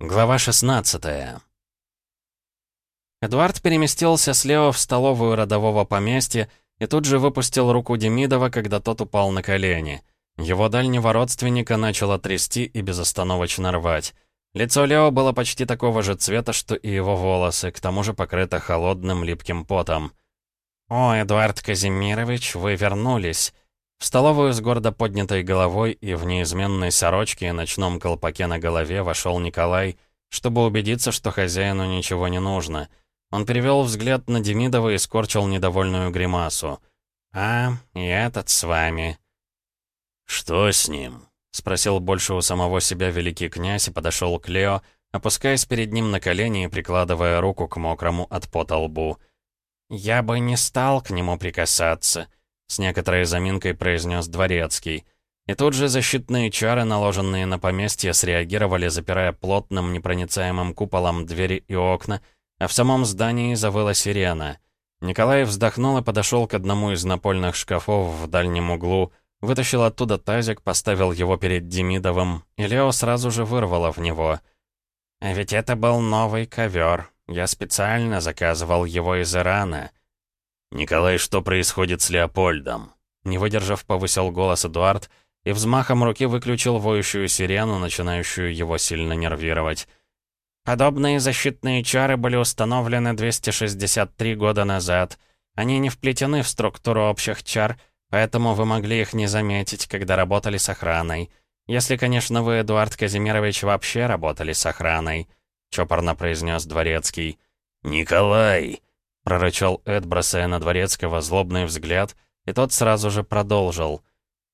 Глава 16 Эдуард переместился слева в столовую родового поместья и тут же выпустил руку Демидова, когда тот упал на колени. Его дальнего родственника начало трясти и безостановочно рвать. Лицо Лео было почти такого же цвета, что и его волосы, к тому же покрыто холодным липким потом. «О, Эдуард Казимирович, вы вернулись!» В столовую с гордо поднятой головой и в неизменной сорочке и ночном колпаке на голове вошел Николай, чтобы убедиться, что хозяину ничего не нужно. Он перевел взгляд на Демидова и скорчил недовольную гримасу. «А, и этот с вами». «Что с ним?» — спросил больше у самого себя великий князь и подошел к Лео, опускаясь перед ним на колени и прикладывая руку к мокрому от пота лбу. «Я бы не стал к нему прикасаться», с некоторой заминкой произнес Дворецкий. И тут же защитные чары, наложенные на поместье, среагировали, запирая плотным непроницаемым куполом двери и окна, а в самом здании завыла сирена. Николай вздохнул и подошел к одному из напольных шкафов в дальнем углу, вытащил оттуда тазик, поставил его перед Демидовым, и Лео сразу же вырвало в него. «А ведь это был новый ковер. Я специально заказывал его из Ирана». «Николай, что происходит с Леопольдом?» Не выдержав, повысил голос Эдуард и взмахом руки выключил воющую сирену, начинающую его сильно нервировать. Подобные защитные чары были установлены 263 года назад. Они не вплетены в структуру общих чар, поэтому вы могли их не заметить, когда работали с охраной. Если, конечно, вы, Эдуард Казимирович, вообще работали с охраной», — чопорно произнес Дворецкий. «Николай!» — прорычал Эд, бросая на Дворецкого злобный взгляд, и тот сразу же продолжил.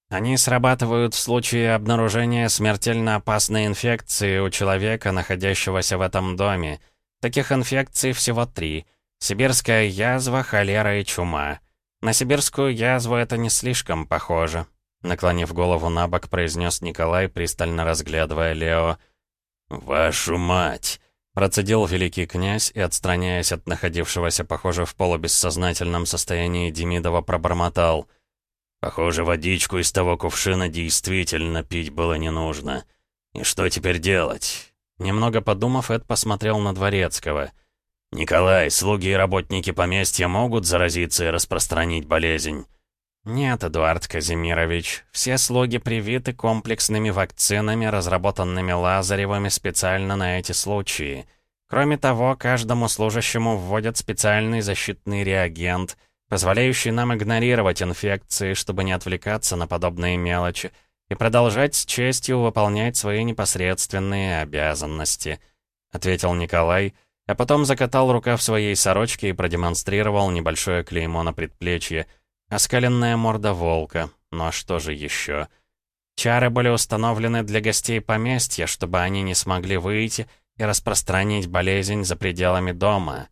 «Они срабатывают в случае обнаружения смертельно опасной инфекции у человека, находящегося в этом доме. Таких инфекций всего три. Сибирская язва, холера и чума. На сибирскую язву это не слишком похоже», — наклонив голову на бок, произнес Николай, пристально разглядывая Лео. «Вашу мать!» Процедил великий князь и, отстраняясь от находившегося, похоже, в полубессознательном состоянии Демидова, пробормотал. «Похоже, водичку из того кувшина действительно пить было не нужно. И что теперь делать?» Немного подумав, Эд посмотрел на Дворецкого. «Николай, слуги и работники поместья могут заразиться и распространить болезнь?» «Нет, Эдуард Казимирович, все слуги привиты комплексными вакцинами, разработанными Лазаревыми специально на эти случаи. Кроме того, каждому служащему вводят специальный защитный реагент, позволяющий нам игнорировать инфекции, чтобы не отвлекаться на подобные мелочи, и продолжать с честью выполнять свои непосредственные обязанности», — ответил Николай, а потом закатал рука в своей сорочке и продемонстрировал небольшое клеймо на предплечье — Оскаленная морда волка. Ну а что же еще? Чары были установлены для гостей поместья, чтобы они не смогли выйти и распространить болезнь за пределами дома.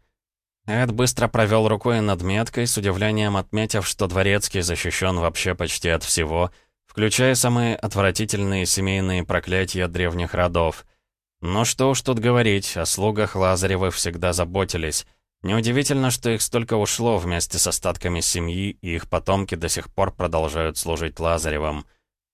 Эд быстро провел рукой над меткой, с удивлением отметив, что дворецкий защищен вообще почти от всего, включая самые отвратительные семейные проклятия древних родов. Но что уж тут говорить, о слугах Лазаревы всегда заботились. Неудивительно, что их столько ушло вместе с остатками семьи, и их потомки до сих пор продолжают служить Лазаревым.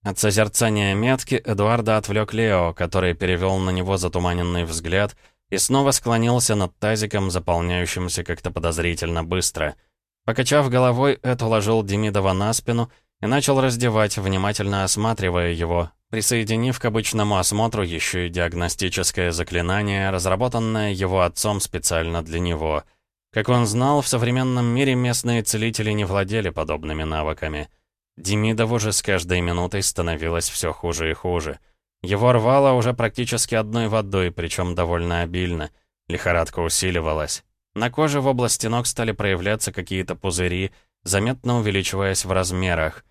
От созерцания метки Эдуарда отвлек Лео, который перевел на него затуманенный взгляд и снова склонился над тазиком, заполняющимся как-то подозрительно быстро. Покачав головой, Эд уложил Демидова на спину и начал раздевать, внимательно осматривая его, присоединив к обычному осмотру еще и диагностическое заклинание, разработанное его отцом специально для него — как он знал, в современном мире местные целители не владели подобными навыками. Демидову же с каждой минутой становилось все хуже и хуже. Его рвало уже практически одной водой, причем довольно обильно. Лихорадка усиливалась. На коже в области ног стали проявляться какие-то пузыри, заметно увеличиваясь в размерах.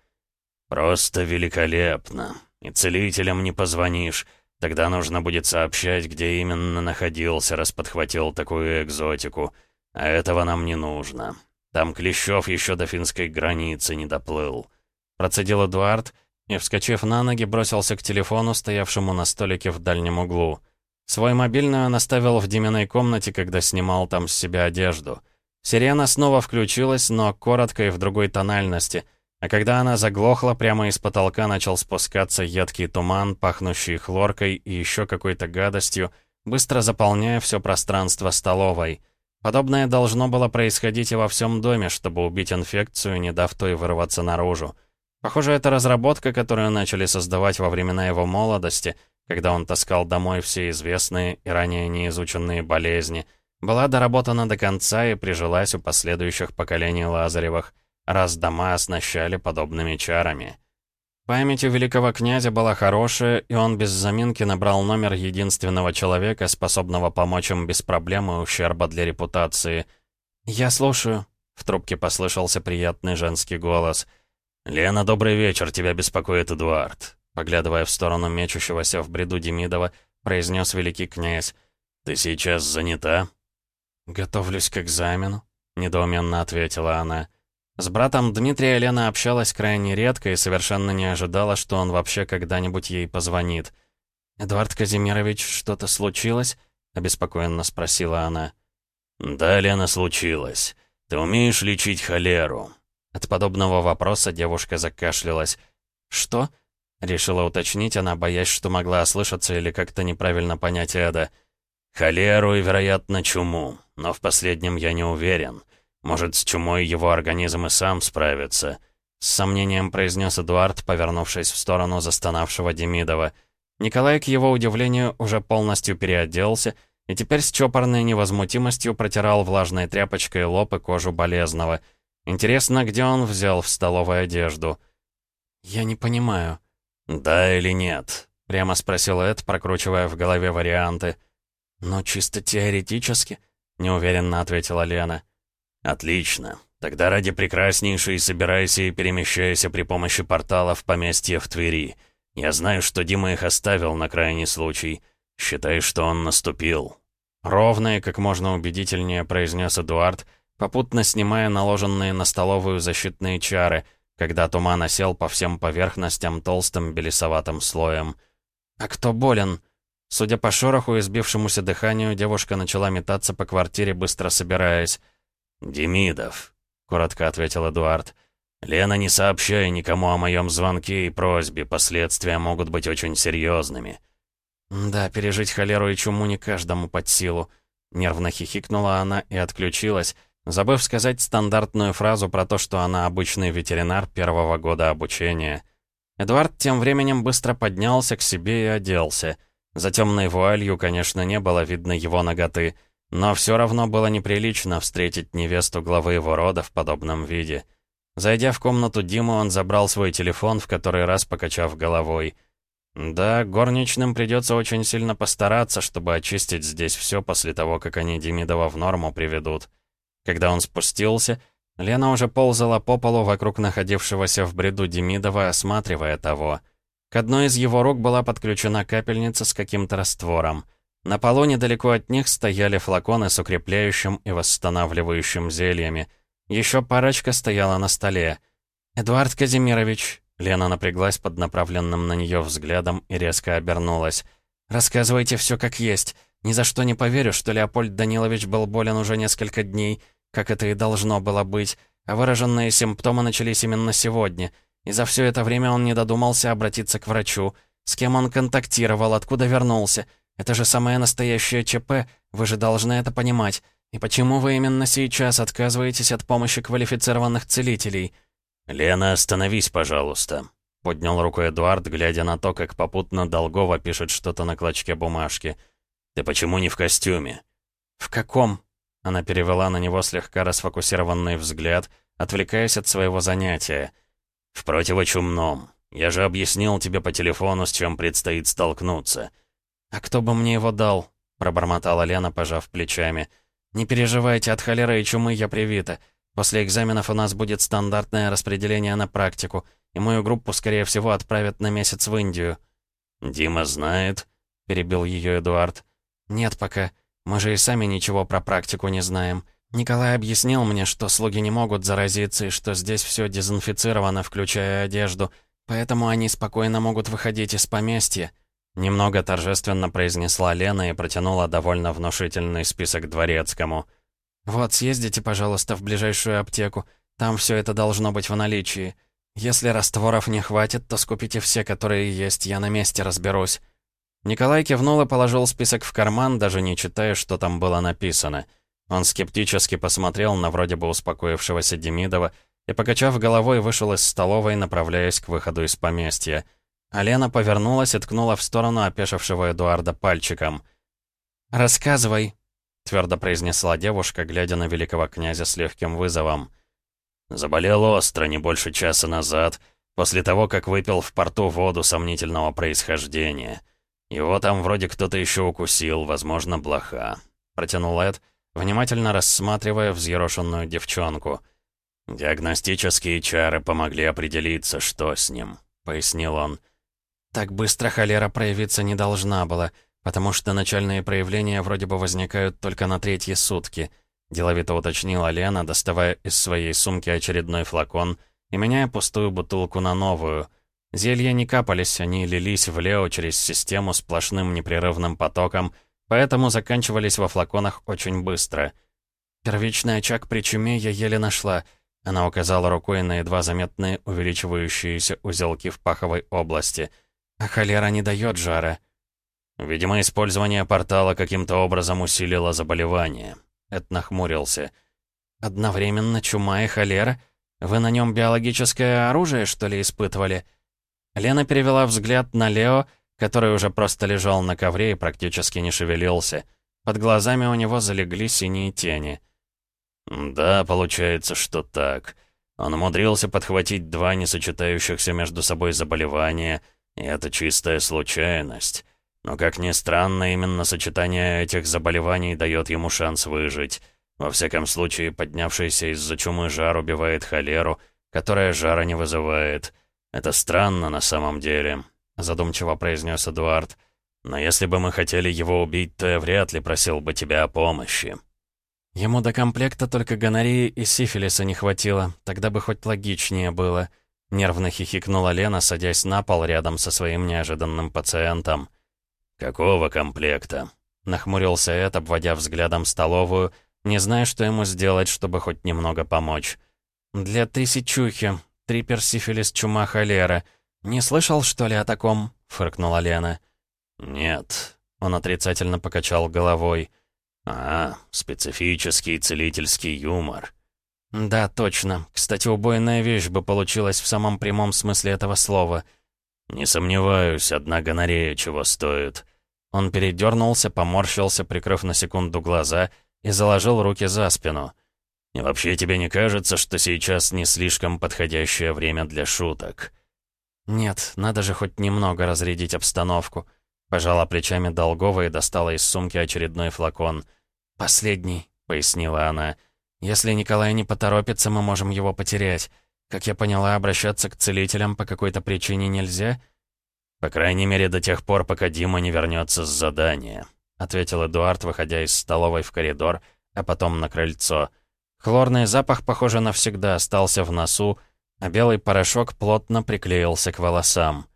«Просто великолепно. И целителям не позвонишь. Тогда нужно будет сообщать, где именно находился, раз подхватил такую экзотику. А этого нам не нужно. Там Клещев еще до финской границы не доплыл. Процедил Эдуард и, вскочив на ноги, бросился к телефону, стоявшему на столике в дальнем углу. Свой мобильный он оставил в Диминой комнате, когда снимал там с себя одежду. Сирена снова включилась, но коротко и в другой тональности, а когда она заглохла, прямо из потолка начал спускаться едкий туман, пахнущий хлоркой и еще какой-то гадостью, быстро заполняя все пространство столовой. Подобное должно было происходить и во всем доме, чтобы убить инфекцию, не дав той вырваться наружу. Похоже, это разработка, которую начали создавать во времена его молодости, когда он таскал домой все известные и ранее неизученные болезни, была доработана до конца и прижилась у последующих поколений Лазаревых, раз дома оснащали подобными чарами. Память у великого князя была хорошая, и он без заминки набрал номер единственного человека, способного помочь им без проблем и ущерба для репутации. «Я слушаю», — в трубке послышался приятный женский голос. «Лена, добрый вечер, тебя беспокоит Эдуард», — поглядывая в сторону мечущегося в бреду Демидова, произнес великий князь. «Ты сейчас занята?» «Готовлюсь к экзамену», — недоуменно ответила она. С братом Дмитрия Лена общалась крайне редко и совершенно не ожидала, что он вообще когда-нибудь ей позвонит. «Эдуард Казимирович, что-то случилось?» — обеспокоенно спросила она. «Да, Лена, случилось. Ты умеешь лечить холеру?» От подобного вопроса девушка закашлялась. «Что?» — решила уточнить она, боясь, что могла ослышаться или как-то неправильно понять Эда. «Холеру и, вероятно, чуму, но в последнем я не уверен». Может, с чумой его организм и сам справится?» С сомнением произнес Эдуард, повернувшись в сторону застонавшего Демидова. Николай, к его удивлению, уже полностью переоделся и теперь с чопорной невозмутимостью протирал влажной тряпочкой лоб и кожу болезного. Интересно, где он взял в столовой одежду? «Я не понимаю». «Да или нет?» — прямо спросил Эд, прокручивая в голове варианты. «Ну, чисто теоретически», — неуверенно ответила Лена. «Отлично. Тогда ради прекраснейшей собирайся и перемещайся при помощи портала в поместье в Твери. Я знаю, что Дима их оставил на крайний случай. Считай, что он наступил». Ровно и как можно убедительнее произнес Эдуард, попутно снимая наложенные на столовую защитные чары, когда туман осел по всем поверхностям толстым белесоватым слоем. «А кто болен?» Судя по шороху и сбившемуся дыханию, девушка начала метаться по квартире, быстро собираясь. «Демидов», — коротко ответил Эдуард. «Лена, не сообщай никому о моем звонке и просьбе, последствия могут быть очень серьезными». «Да, пережить холеру и чуму не каждому под силу», — нервно хихикнула она и отключилась, забыв сказать стандартную фразу про то, что она обычный ветеринар первого года обучения. Эдуард тем временем быстро поднялся к себе и оделся. За темной вуалью, конечно, не было видно его ноготы — но все равно было неприлично встретить невесту главы его рода в подобном виде. Зайдя в комнату Димы, он забрал свой телефон, в который раз покачав головой. Да, горничным придется очень сильно постараться, чтобы очистить здесь все после того, как они Демидова в норму приведут. Когда он спустился, Лена уже ползала по полу вокруг находившегося в бреду Демидова, осматривая того. К одной из его рук была подключена капельница с каким-то раствором. На полу недалеко от них стояли флаконы с укрепляющим и восстанавливающим зельями. Еще парочка стояла на столе. «Эдуард Казимирович», — Лена напряглась под направленным на нее взглядом и резко обернулась. «Рассказывайте все как есть. Ни за что не поверю, что Леопольд Данилович был болен уже несколько дней, как это и должно было быть, а выраженные симптомы начались именно сегодня. И за все это время он не додумался обратиться к врачу. С кем он контактировал, откуда вернулся?» Это же самое настоящее ЧП, вы же должны это понимать. И почему вы именно сейчас отказываетесь от помощи квалифицированных целителей?» «Лена, остановись, пожалуйста», — поднял руку Эдуард, глядя на то, как попутно Долгова пишет что-то на клочке бумажки. «Ты почему не в костюме?» «В каком?» Она перевела на него слегка расфокусированный взгляд, отвлекаясь от своего занятия. «В противочумном. Я же объяснил тебе по телефону, с чем предстоит столкнуться». «А кто бы мне его дал?» — пробормотала Лена, пожав плечами. «Не переживайте, от холеры и чумы я привита. После экзаменов у нас будет стандартное распределение на практику, и мою группу, скорее всего, отправят на месяц в Индию». «Дима знает?» — перебил ее Эдуард. «Нет пока. Мы же и сами ничего про практику не знаем. Николай объяснил мне, что слуги не могут заразиться и что здесь все дезинфицировано, включая одежду, поэтому они спокойно могут выходить из поместья». Немного торжественно произнесла Лена и протянула довольно внушительный список дворецкому. «Вот, съездите, пожалуйста, в ближайшую аптеку. Там все это должно быть в наличии. Если растворов не хватит, то скупите все, которые есть, я на месте разберусь». Николай кивнул и положил список в карман, даже не читая, что там было написано. Он скептически посмотрел на вроде бы успокоившегося Демидова и, покачав головой, вышел из столовой, направляясь к выходу из поместья. Алена повернулась и ткнула в сторону опешившего Эдуарда пальчиком. «Рассказывай», — твердо произнесла девушка, глядя на великого князя с легким вызовом. «Заболел остро не больше часа назад, после того, как выпил в порту воду сомнительного происхождения. Его там вроде кто-то еще укусил, возможно, блоха», — протянул Эд, внимательно рассматривая взъерошенную девчонку. «Диагностические чары помогли определиться, что с ним», — пояснил он. Так быстро холера проявиться не должна была, потому что начальные проявления вроде бы возникают только на третьи сутки, деловито уточнила Лена, доставая из своей сумки очередной флакон и меняя пустую бутылку на новую. Зелья не капались, они лились в Лео через систему сплошным непрерывным потоком, поэтому заканчивались во флаконах очень быстро. Первичный очаг при чуме я еле нашла. Она указала рукой на едва заметные увеличивающиеся узелки в паховой области — а холера не дает жара. Видимо, использование портала каким-то образом усилило заболевание. Эд нахмурился. Одновременно чума и холера? Вы на нем биологическое оружие, что ли, испытывали? Лена перевела взгляд на Лео, который уже просто лежал на ковре и практически не шевелился. Под глазами у него залегли синие тени. «Да, получается, что так. Он умудрился подхватить два несочетающихся между собой заболевания — и это чистая случайность. Но, как ни странно, именно сочетание этих заболеваний дает ему шанс выжить. Во всяком случае, поднявшийся из-за чумы жар убивает холеру, которая жара не вызывает. Это странно на самом деле, задумчиво произнес Эдуард. Но если бы мы хотели его убить, то я вряд ли просил бы тебя о помощи. Ему до комплекта только гонореи и сифилиса не хватило, тогда бы хоть логичнее было. Нервно хихикнула Лена, садясь на пол рядом со своим неожиданным пациентом. «Какого комплекта?» Нахмурился Эд, обводя взглядом столовую, не зная, что ему сделать, чтобы хоть немного помочь. «Для тысячухи. Трипер, сифилис, чума, холера. Не слышал, что ли, о таком?» — фыркнула Лена. «Нет». Он отрицательно покачал головой. «А, специфический целительский юмор». «Да, точно. Кстати, убойная вещь бы получилась в самом прямом смысле этого слова». «Не сомневаюсь, одна гонорея чего стоит». Он передернулся, поморщился, прикрыв на секунду глаза, и заложил руки за спину. «И вообще тебе не кажется, что сейчас не слишком подходящее время для шуток?» «Нет, надо же хоть немного разрядить обстановку». Пожала плечами Долгова и достала из сумки очередной флакон. «Последний», — пояснила она, — если Николай не поторопится, мы можем его потерять. Как я поняла, обращаться к целителям по какой-то причине нельзя?» «По крайней мере, до тех пор, пока Дима не вернется с задания», — ответил Эдуард, выходя из столовой в коридор, а потом на крыльцо. Хлорный запах, похоже, навсегда остался в носу, а белый порошок плотно приклеился к волосам.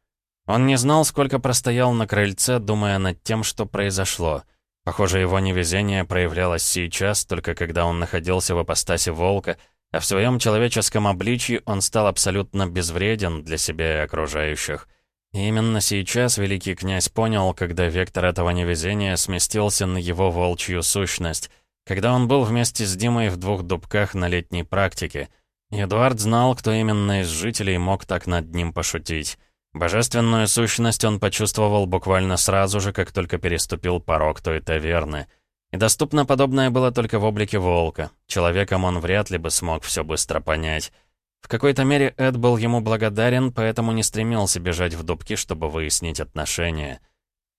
Он не знал, сколько простоял на крыльце, думая над тем, что произошло — Похоже, его невезение проявлялось сейчас, только когда он находился в апостасе волка, а в своем человеческом обличье он стал абсолютно безвреден для себя и окружающих. И именно сейчас великий князь понял, когда вектор этого невезения сместился на его волчью сущность, когда он был вместе с Димой в двух дубках на летней практике. Эдуард знал, кто именно из жителей мог так над ним пошутить. Божественную сущность он почувствовал буквально сразу же, как только переступил порог той таверны. И доступно подобное было только в облике волка. Человеком он вряд ли бы смог все быстро понять. В какой-то мере Эд был ему благодарен, поэтому не стремился бежать в дубки, чтобы выяснить отношения.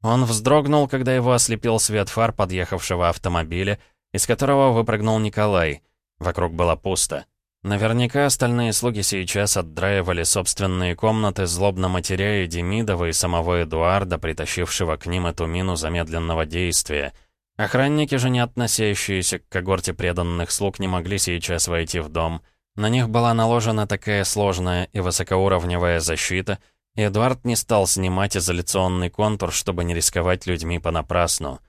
Он вздрогнул, когда его ослепил свет фар подъехавшего автомобиля, из которого выпрыгнул Николай. Вокруг было пусто. Наверняка остальные слуги сейчас отдраивали собственные комнаты, злобно матеря и Демидова, и самого Эдуарда, притащившего к ним эту мину замедленного действия. Охранники же, не относящиеся к когорте преданных слуг, не могли сейчас войти в дом. На них была наложена такая сложная и высокоуровневая защита, и Эдуард не стал снимать изоляционный контур, чтобы не рисковать людьми понапрасну.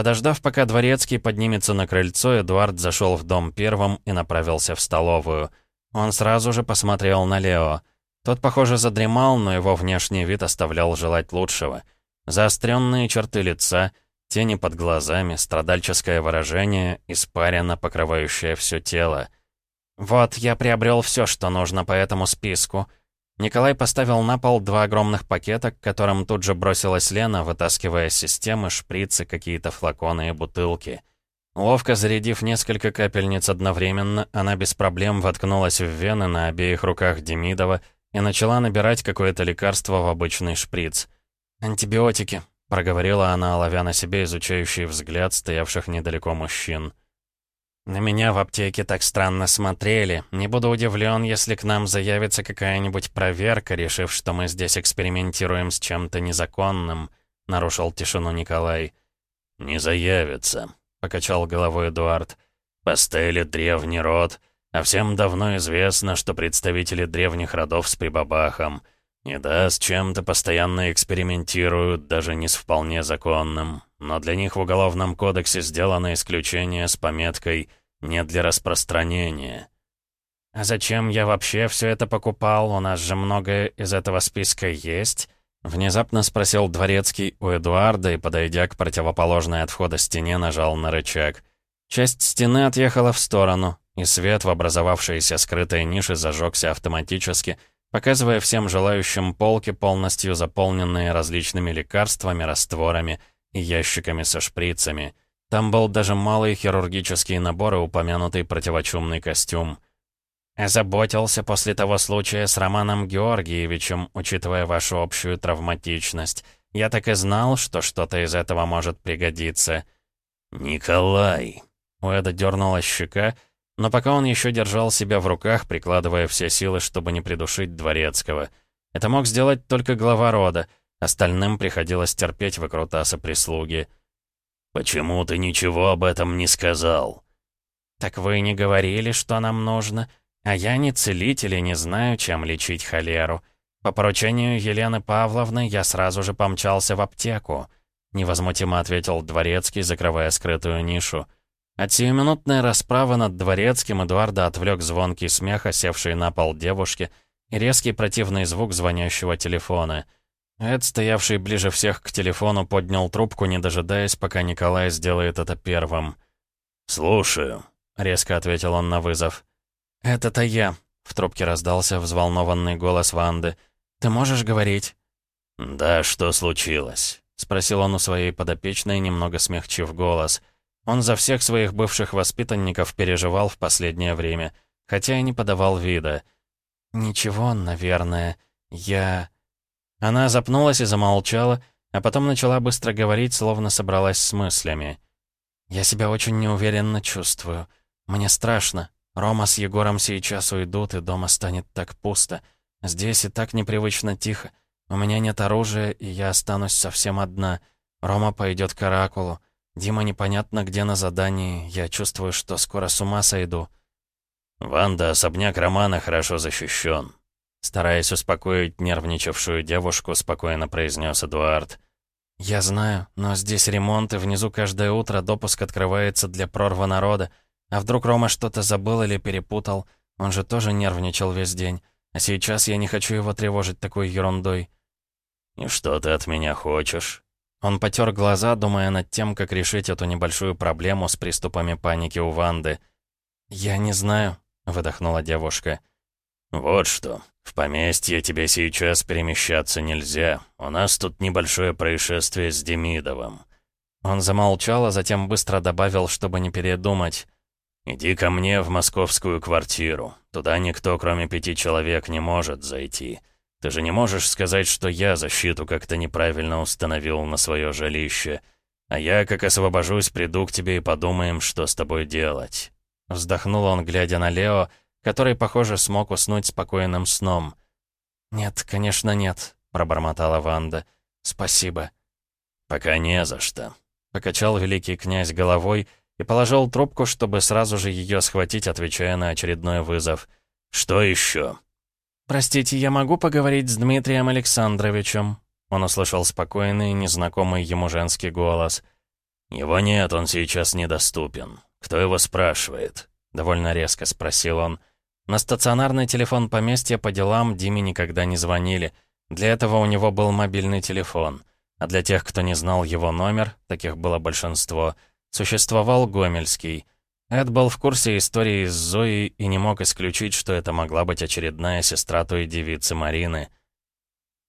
Подождав, пока дворецкий поднимется на крыльцо, Эдуард зашел в дом первым и направился в столовую. Он сразу же посмотрел на Лео. Тот, похоже, задремал, но его внешний вид оставлял желать лучшего. Заостренные черты лица, тени под глазами, страдальческое выражение, испарина, покрывающая все тело. «Вот, я приобрел все, что нужно по этому списку». Николай поставил на пол два огромных пакета, к которым тут же бросилась Лена, вытаскивая системы, шприцы, какие-то флаконы и бутылки. Ловко зарядив несколько капельниц одновременно, она без проблем воткнулась в вены на обеих руках Демидова и начала набирать какое-то лекарство в обычный шприц. «Антибиотики», — проговорила она, ловя на себе изучающий взгляд стоявших недалеко мужчин. «На меня в аптеке так странно смотрели. Не буду удивлен, если к нам заявится какая-нибудь проверка, решив, что мы здесь экспериментируем с чем-то незаконным», — нарушил тишину Николай. «Не заявится», — покачал головой Эдуард. «Пастели — древний род, а всем давно известно, что представители древних родов с прибабахом. И да, с чем-то постоянно экспериментируют, даже не с вполне законным. Но для них в Уголовном кодексе сделано исключение с пометкой «не для распространения». «А зачем я вообще все это покупал? У нас же многое из этого списка есть». Внезапно спросил Дворецкий у Эдуарда и, подойдя к противоположной от входа стене, нажал на рычаг. Часть стены отъехала в сторону, и свет в образовавшейся скрытой нише зажегся автоматически, показывая всем желающим полки, полностью заполненные различными лекарствами, растворами и ящиками со шприцами. Там был даже малый хирургический набор и упомянутый противочумный костюм — Озаботился после того случая с Романом Георгиевичем, учитывая вашу общую травматичность. Я так и знал, что что-то из этого может пригодиться. «Николай!» У Эда дернула щека, но пока он еще держал себя в руках, прикладывая все силы, чтобы не придушить Дворецкого. Это мог сделать только глава рода, остальным приходилось терпеть выкрутасы прислуги. «Почему ты ничего об этом не сказал?» «Так вы не говорили, что нам нужно?» А я не целитель и не знаю, чем лечить холеру. По поручению Елены Павловны я сразу же помчался в аптеку», — невозмутимо ответил Дворецкий, закрывая скрытую нишу. От сиюминутной расправы над Дворецким Эдуарда отвлек звонкий смех, осевший на пол девушки, и резкий противный звук звонящего телефона. Эд, стоявший ближе всех к телефону, поднял трубку, не дожидаясь, пока Николай сделает это первым. «Слушаю», — резко ответил он на вызов. «Это-то я», — в трубке раздался взволнованный голос Ванды. «Ты можешь говорить?» «Да, что случилось?» — спросил он у своей подопечной, немного смягчив голос. Он за всех своих бывших воспитанников переживал в последнее время, хотя и не подавал вида. «Ничего, наверное. Я...» Она запнулась и замолчала, а потом начала быстро говорить, словно собралась с мыслями. «Я себя очень неуверенно чувствую. Мне страшно. Рома с Егором сейчас уйдут, и дома станет так пусто. Здесь и так непривычно тихо. У меня нет оружия, и я останусь совсем одна. Рома пойдет к Оракулу. Дима непонятно где на задании. Я чувствую, что скоро с ума сойду. «Ванда, особняк Романа хорошо защищен», Стараясь успокоить нервничавшую девушку, спокойно произнес Эдуард. «Я знаю, но здесь ремонт, и внизу каждое утро допуск открывается для прорва народа. А вдруг Рома что-то забыл или перепутал? Он же тоже нервничал весь день. А сейчас я не хочу его тревожить такой ерундой. «И что ты от меня хочешь?» Он потер глаза, думая над тем, как решить эту небольшую проблему с приступами паники у Ванды. «Я не знаю», — выдохнула девушка. «Вот что. В поместье тебе сейчас перемещаться нельзя. У нас тут небольшое происшествие с Демидовым». Он замолчал, а затем быстро добавил, чтобы не передумать. «Иди ко мне в московскую квартиру. Туда никто, кроме пяти человек, не может зайти. Ты же не можешь сказать, что я защиту как-то неправильно установил на свое жилище. А я, как освобожусь, приду к тебе и подумаем, что с тобой делать». Вздохнул он, глядя на Лео, который, похоже, смог уснуть спокойным сном. «Нет, конечно, нет», — пробормотала Ванда. «Спасибо». «Пока не за что», — покачал великий князь головой, — и положил трубку, чтобы сразу же ее схватить, отвечая на очередной вызов. «Что еще?» «Простите, я могу поговорить с Дмитрием Александровичем?» Он услышал спокойный, незнакомый ему женский голос. «Его нет, он сейчас недоступен. Кто его спрашивает?» Довольно резко спросил он. На стационарный телефон поместья по делам Диме никогда не звонили. Для этого у него был мобильный телефон. а для тех, кто не знал его номер, таких было большинство, существовал Гомельский. Эд был в курсе истории с Зоей и не мог исключить, что это могла быть очередная сестра той девицы Марины.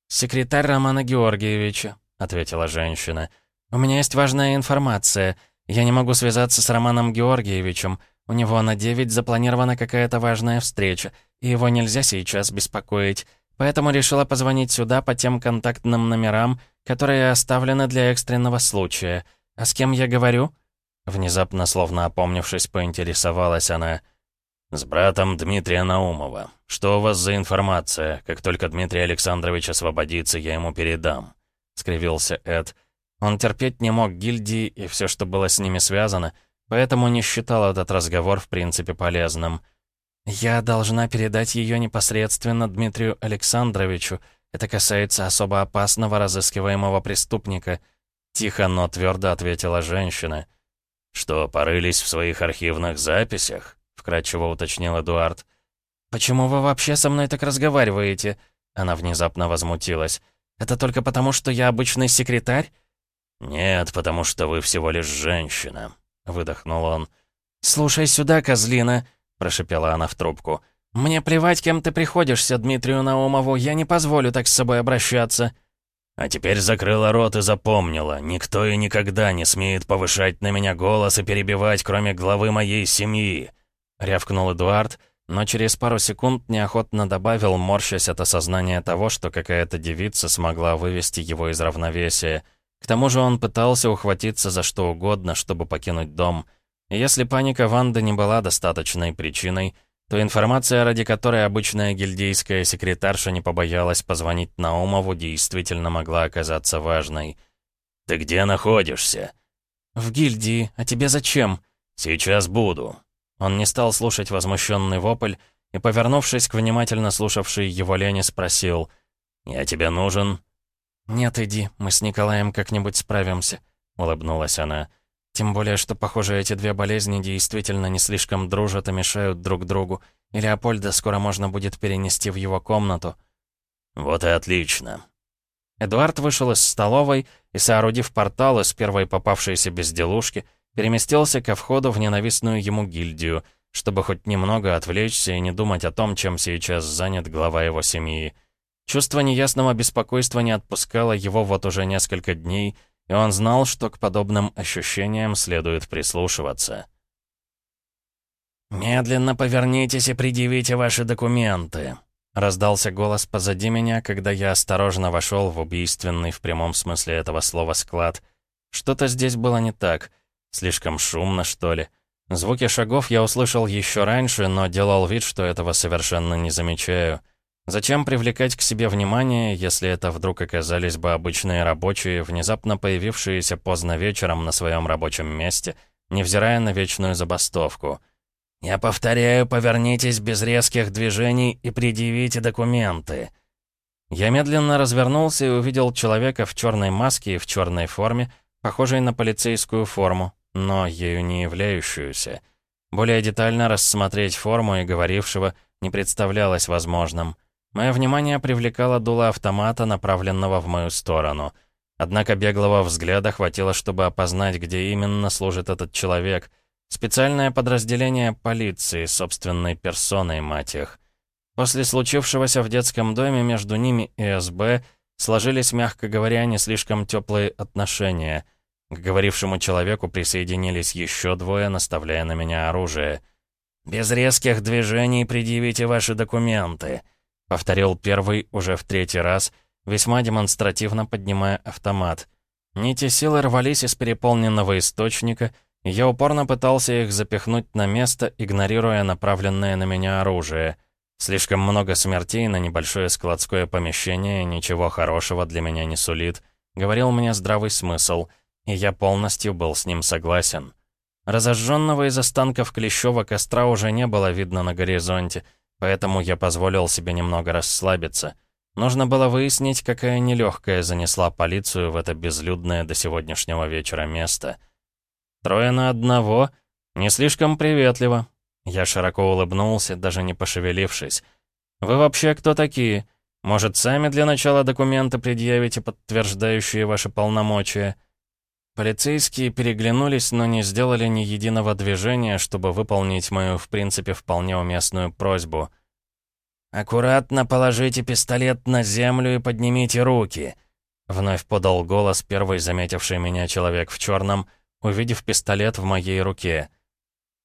«Секретарь Романа Георгиевича», — ответила женщина. «У меня есть важная информация. Я не могу связаться с Романом Георгиевичем. У него на девять запланирована какая-то важная встреча, и его нельзя сейчас беспокоить. Поэтому решила позвонить сюда по тем контактным номерам, которые оставлены для экстренного случая. А с кем я говорю?» Внезапно, словно опомнившись, поинтересовалась она. «С братом Дмитрия Наумова. Что у вас за информация? Как только Дмитрий Александрович освободится, я ему передам», — скривился Эд. Он терпеть не мог гильдии и все, что было с ними связано, поэтому не считал этот разговор в принципе полезным. «Я должна передать ее непосредственно Дмитрию Александровичу. Это касается особо опасного разыскиваемого преступника», — тихо, но твердо ответила женщина. «Что, порылись в своих архивных записях?» — вкратчиво уточнил Эдуард. «Почему вы вообще со мной так разговариваете?» Она внезапно возмутилась. «Это только потому, что я обычный секретарь?» «Нет, потому что вы всего лишь женщина», — выдохнул он. «Слушай сюда, козлина», прошипела она в трубку. «Мне плевать, кем ты приходишься, Дмитрию Наумову, я не позволю так с собой обращаться». А теперь закрыла рот и запомнила. Никто и никогда не смеет повышать на меня голос и перебивать, кроме главы моей семьи. Рявкнул Эдуард, но через пару секунд неохотно добавил, морщась от осознания того, что какая-то девица смогла вывести его из равновесия. К тому же он пытался ухватиться за что угодно, чтобы покинуть дом — если паника Ванды не была достаточной причиной, то информация, ради которой обычная гильдейская секретарша не побоялась позвонить Наумову, действительно могла оказаться важной. «Ты где находишься?» «В гильдии. А тебе зачем?» «Сейчас буду». Он не стал слушать возмущенный вопль и, повернувшись к внимательно слушавшей его Лене, спросил «Я тебе нужен?» «Нет, иди, мы с Николаем как-нибудь справимся», — улыбнулась она. Тем более, что, похоже, эти две болезни действительно не слишком дружат и мешают друг другу. И Леопольда скоро можно будет перенести в его комнату. Вот и отлично. Эдуард вышел из столовой и, соорудив портал из первой попавшейся безделушки, переместился ко входу в ненавистную ему гильдию, чтобы хоть немного отвлечься и не думать о том, чем сейчас занят глава его семьи. Чувство неясного беспокойства не отпускало его вот уже несколько дней — и он знал, что к подобным ощущениям следует прислушиваться. «Медленно повернитесь и предъявите ваши документы», — раздался голос позади меня, когда я осторожно вошел в убийственный в прямом смысле этого слова склад. Что-то здесь было не так. Слишком шумно, что ли. Звуки шагов я услышал еще раньше, но делал вид, что этого совершенно не замечаю. Зачем привлекать к себе внимание, если это вдруг оказались бы обычные рабочие, внезапно появившиеся поздно вечером на своем рабочем месте, невзирая на вечную забастовку? «Я повторяю, повернитесь без резких движений и предъявите документы». Я медленно развернулся и увидел человека в черной маске и в черной форме, похожей на полицейскую форму, но ею не являющуюся. Более детально рассмотреть форму и говорившего не представлялось возможным. Мое внимание привлекало дуло автомата, направленного в мою сторону. Однако беглого взгляда хватило, чтобы опознать, где именно служит этот человек. Специальное подразделение полиции, собственной персоной, мать их. После случившегося в детском доме между ними и СБ сложились, мягко говоря, не слишком теплые отношения. К говорившему человеку присоединились еще двое, наставляя на меня оружие. «Без резких движений предъявите ваши документы», Повторил первый уже в третий раз, весьма демонстративно поднимая автомат. Нити силы рвались из переполненного источника, и я упорно пытался их запихнуть на место, игнорируя направленное на меня оружие. Слишком много смертей на небольшое складское помещение ничего хорошего для меня не сулит, говорил мне здравый смысл, и я полностью был с ним согласен. Разожженного из останков Клещева костра уже не было видно на горизонте, Поэтому я позволил себе немного расслабиться. Нужно было выяснить, какая нелегкая занесла полицию в это безлюдное до сегодняшнего вечера место. Трое на одного. Не слишком приветливо. Я широко улыбнулся, даже не пошевелившись. «Вы вообще кто такие? Может, сами для начала документы предъявите, подтверждающие ваши полномочия?» Полицейские переглянулись, но не сделали ни единого движения, чтобы выполнить мою, в принципе, вполне уместную просьбу. «Аккуратно положите пистолет на землю и поднимите руки», — вновь подал голос первый заметивший меня человек в черном, увидев пистолет в моей руке.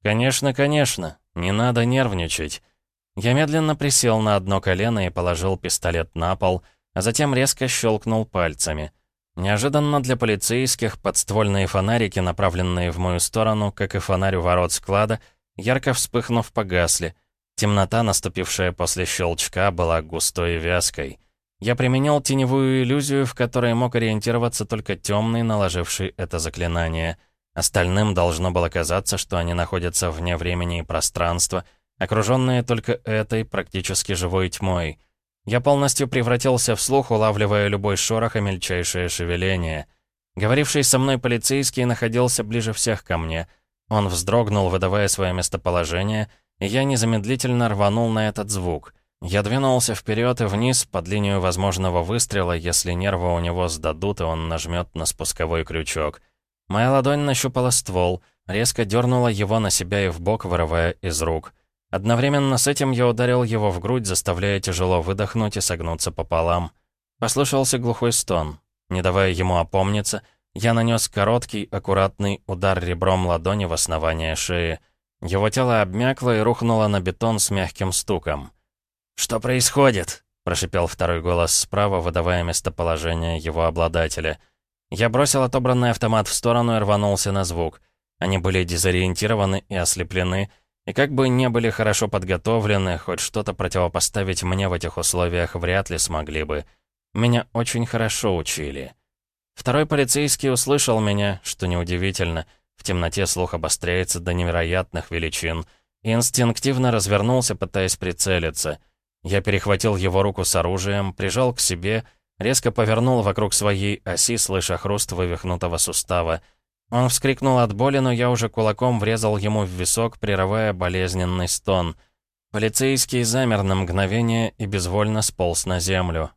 «Конечно, конечно, не надо нервничать». Я медленно присел на одно колено и положил пистолет на пол, а затем резко щелкнул пальцами. Неожиданно для полицейских подствольные фонарики, направленные в мою сторону, как и фонарь у ворот склада, ярко вспыхнув, погасли. Темнота, наступившая после щелчка, была густой и вязкой. Я применил теневую иллюзию, в которой мог ориентироваться только темный, наложивший это заклинание. Остальным должно было казаться, что они находятся вне времени и пространства — окруженные только этой практически живой тьмой. Я полностью превратился в слух, улавливая любой шорох и мельчайшее шевеление. Говоривший со мной полицейский находился ближе всех ко мне. Он вздрогнул, выдавая свое местоположение, и я незамедлительно рванул на этот звук. Я двинулся вперед и вниз под линию возможного выстрела, если нервы у него сдадут, и он нажмет на спусковой крючок. Моя ладонь нащупала ствол, резко дернула его на себя и в бок, вырывая из рук — Одновременно с этим я ударил его в грудь, заставляя тяжело выдохнуть и согнуться пополам. Послышался глухой стон. Не давая ему опомниться, я нанес короткий, аккуратный удар ребром ладони в основание шеи. Его тело обмякло и рухнуло на бетон с мягким стуком. «Что происходит?» — прошипел второй голос справа, выдавая местоположение его обладателя. Я бросил отобранный автомат в сторону и рванулся на звук. Они были дезориентированы и ослеплены, и как бы не были хорошо подготовлены, хоть что-то противопоставить мне в этих условиях вряд ли смогли бы. Меня очень хорошо учили. Второй полицейский услышал меня, что неудивительно. В темноте слух обостряется до невероятных величин. И инстинктивно развернулся, пытаясь прицелиться. Я перехватил его руку с оружием, прижал к себе, резко повернул вокруг своей оси, слыша хруст вывихнутого сустава — он вскрикнул от боли, но я уже кулаком врезал ему в висок, прерывая болезненный стон. Полицейский замер на мгновение и безвольно сполз на землю.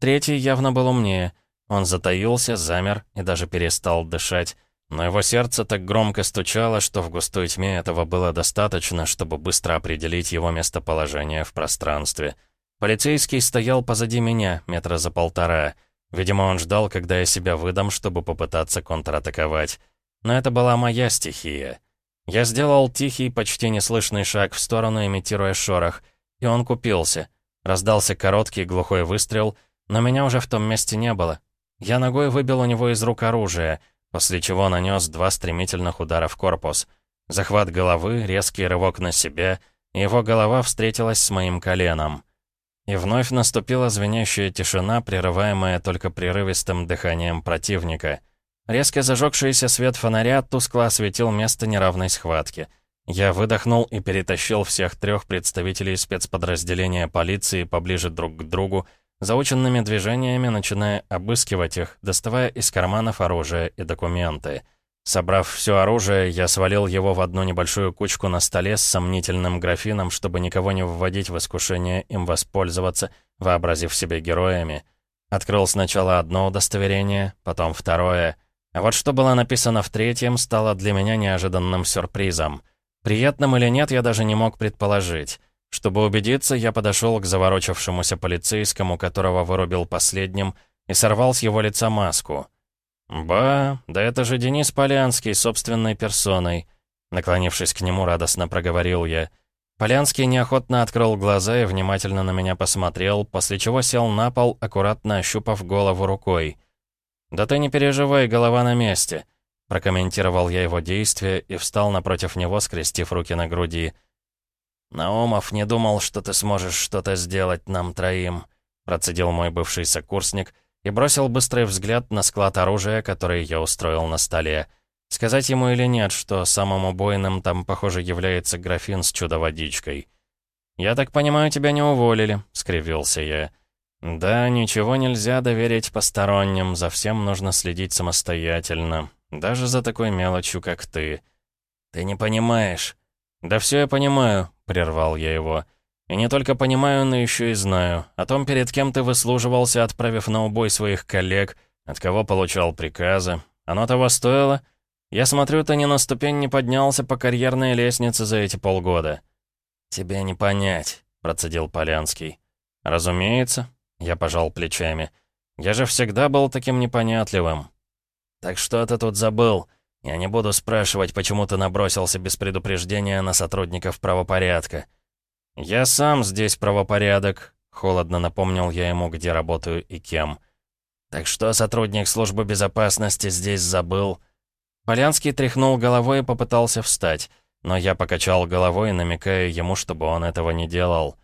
Третий явно был умнее. Он затаился, замер и даже перестал дышать. Но его сердце так громко стучало, что в густой тьме этого было достаточно, чтобы быстро определить его местоположение в пространстве. Полицейский стоял позади меня, метра за полтора. Видимо, он ждал, когда я себя выдам, чтобы попытаться контратаковать. Но это была моя стихия. Я сделал тихий, почти неслышный шаг в сторону, имитируя шорох, и он купился. Раздался короткий глухой выстрел, но меня уже в том месте не было. Я ногой выбил у него из рук оружие, после чего нанес два стремительных удара в корпус. Захват головы, резкий рывок на себя, и его голова встретилась с моим коленом. И вновь наступила звенящая тишина, прерываемая только прерывистым дыханием противника — Резко зажегшийся свет фонаря тускло осветил место неравной схватки. Я выдохнул и перетащил всех трех представителей спецподразделения полиции поближе друг к другу, заученными движениями начиная обыскивать их, доставая из карманов оружие и документы. Собрав все оружие, я свалил его в одну небольшую кучку на столе с сомнительным графином, чтобы никого не вводить в искушение им воспользоваться, вообразив себя героями. Открыл сначала одно удостоверение, потом второе — а вот что было написано в третьем, стало для меня неожиданным сюрпризом. Приятным или нет, я даже не мог предположить. Чтобы убедиться, я подошел к заворочавшемуся полицейскому, которого вырубил последним, и сорвал с его лица маску. «Ба, да это же Денис Полянский собственной персоной», наклонившись к нему, радостно проговорил я. Полянский неохотно открыл глаза и внимательно на меня посмотрел, после чего сел на пол, аккуратно ощупав голову рукой. «Да ты не переживай, голова на месте», — прокомментировал я его действия и встал напротив него, скрестив руки на груди. «Наумов не думал, что ты сможешь что-то сделать нам троим», — процедил мой бывший сокурсник и бросил быстрый взгляд на склад оружия, который я устроил на столе. Сказать ему или нет, что самым убойным там, похоже, является графин с чудо-водичкой. «Я так понимаю, тебя не уволили», — скривился я. «Да, ничего нельзя доверить посторонним, за всем нужно следить самостоятельно, даже за такой мелочью, как ты». «Ты не понимаешь». «Да все я понимаю», — прервал я его. И не только понимаю, но еще и знаю. О том, перед кем ты выслуживался, отправив на убой своих коллег, от кого получал приказы. Оно того стоило? Я смотрю, ты ни на ступень не поднялся по карьерной лестнице за эти полгода. «Тебе не понять», — процедил Полянский. «Разумеется», — я пожал плечами. «Я же всегда был таким непонятливым». «Так что ты тут забыл? Я не буду спрашивать, почему ты набросился без предупреждения на сотрудников правопорядка». «Я сам здесь правопорядок», — холодно напомнил я ему, где работаю и кем. «Так что сотрудник службы безопасности здесь забыл?» Полянский тряхнул головой и попытался встать, но я покачал головой, намекая ему, чтобы он этого не делал.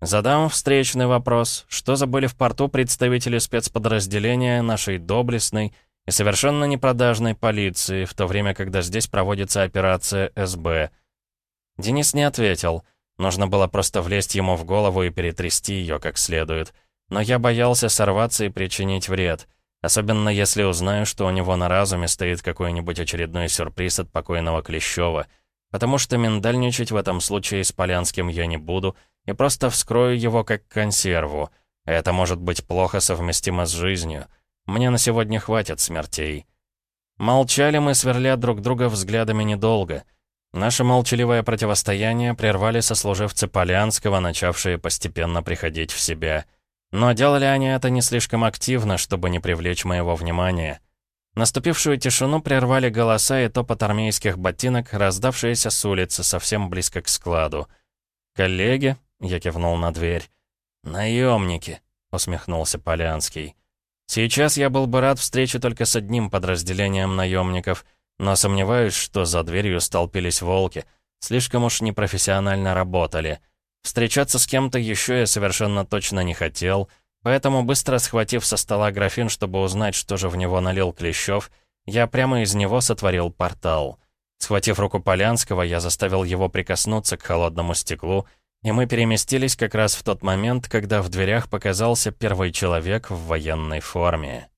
Задам встречный вопрос. Что забыли в порту представители спецподразделения нашей доблестной и совершенно непродажной полиции, в то время, когда здесь проводится операция СБ? Денис не ответил — Нужно было просто влезть ему в голову и перетрясти ее как следует. Но я боялся сорваться и причинить вред. Особенно если узнаю, что у него на разуме стоит какой-нибудь очередной сюрприз от покойного Клещева. Потому что миндальничать в этом случае с Полянским я не буду и просто вскрою его как консерву. Это может быть плохо совместимо с жизнью. Мне на сегодня хватит смертей. Молчали мы, сверля друг друга взглядами недолго — Наше молчаливое противостояние прервали сослуживцы Полянского, начавшие постепенно приходить в себя. Но делали они это не слишком активно, чтобы не привлечь моего внимания. Наступившую тишину прервали голоса и топот армейских ботинок, раздавшиеся с улицы совсем близко к складу. «Коллеги?» — я кивнул на дверь. «Наемники», — усмехнулся Полянский. «Сейчас я был бы рад встрече только с одним подразделением наемников — но сомневаюсь, что за дверью столпились волки. Слишком уж непрофессионально работали. Встречаться с кем-то еще я совершенно точно не хотел, поэтому, быстро схватив со стола графин, чтобы узнать, что же в него налил Клещев, я прямо из него сотворил портал. Схватив руку Полянского, я заставил его прикоснуться к холодному стеклу, и мы переместились как раз в тот момент, когда в дверях показался первый человек в военной форме.